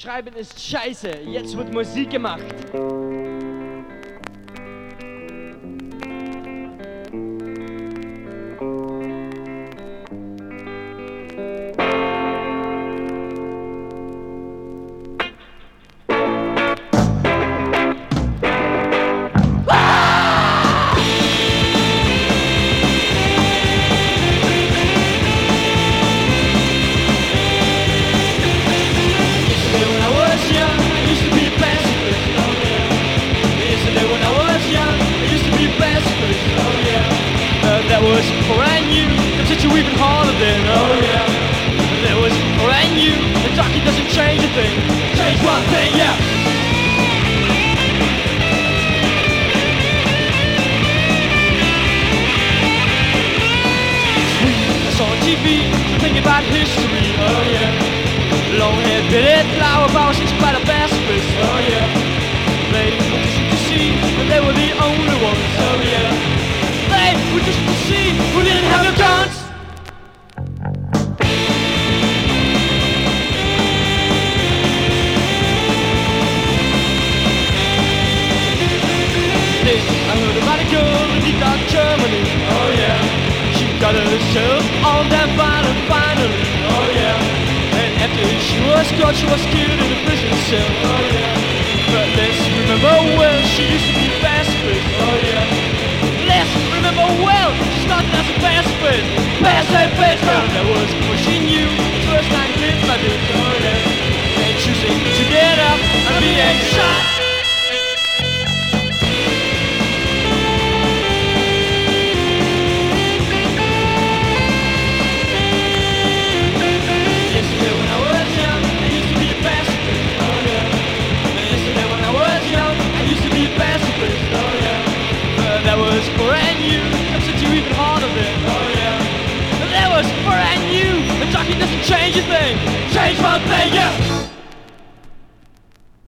Schreiben ist scheiße, jetzt wird Musik gemacht. Was knew, things hit you even harder then, oh yeah. That was I knew, the talking doesn't change a thing. Change one thing, yeah. I saw on TV, thinking about history, oh yeah. Long-haired Billy flower power, Then I heard about a girl in deep dark Germany, oh yeah. She got herself on that violent finally, oh yeah. And after she was caught, she was killed in a prison cell, oh yeah. But let's remember well, she used to be fast pacifist, oh yeah. Let's remember well, she started as a pacifist, pacifist, well, that was before she knew the first time lived by this, oh yeah. And choosing to get up and being shot. New,